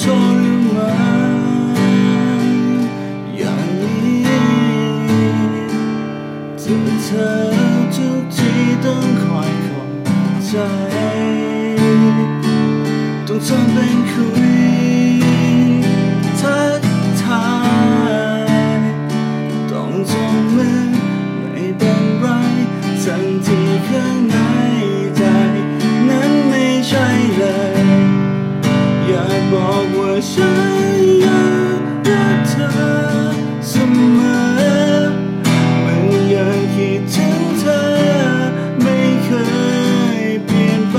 ทรมานอย่างนี้เจอเธอทุกทีต้องคอยข่มใจต้องทำเป็นคุยทักทายต้องจมมือไม่เป็นไรทั้งที่ข้างในใจ นั้นไม่ใช่เลย อยากบอก ฉันยังรักเธอเสมอ มันยังคิดถึงเธอไม่เคยเปลี่ยนไป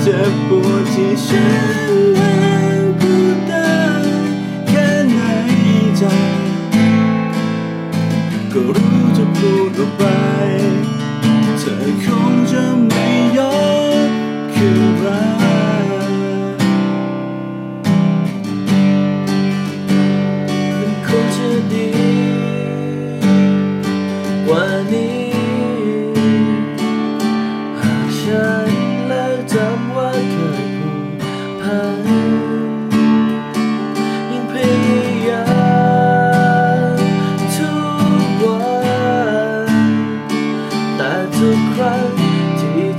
เจ็บปวดที่ฉันยังพูดได้แค่ในใจ ก็รู้จะพูดออกไปเธอ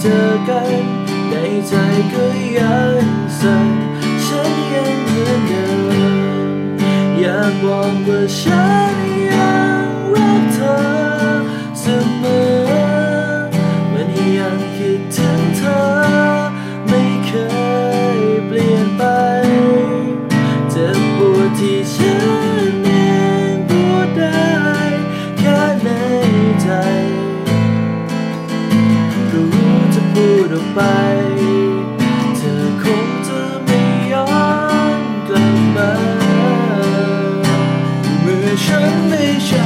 จอกันในใจก็ยังสั่นฉันยังเหมือนเดิมอยากบอกว่าฉันยังรักเธอเสมอมันยังคิดถึง ไป เธอคงจะไม่ย้อนกลับมา เมื่อฉันไม่ใช่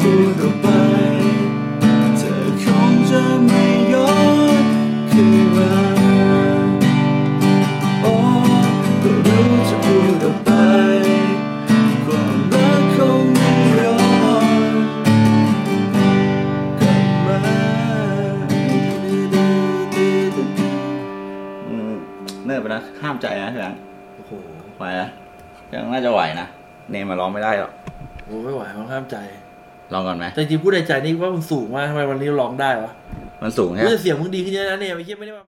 พูดออกไป เธอคงจะไม่ย้อนคืนมาโอ้ก็รู้จะพูดออกไปความรักคงไม่ย้อนกลับมาอืมเนิ่นไปนะห้ามใจนะเถื่อนโอ้โหไหวนะยังน่าจะไหวนะ เนมมาร้องไม่ได้หรอก โอ้ไม่ไหวมันห้ามใจ ลองก่อนไหมแต่จริงๆพูดในใจนี่ว่ามึงสูงมากทำไมวันนี้ร้องได้วะมันสูงใช่ไหมเรื่องเสียงมึงดีขึ้นเยอะนะเนี่ยไม่ใช่ไม่ได้ว่า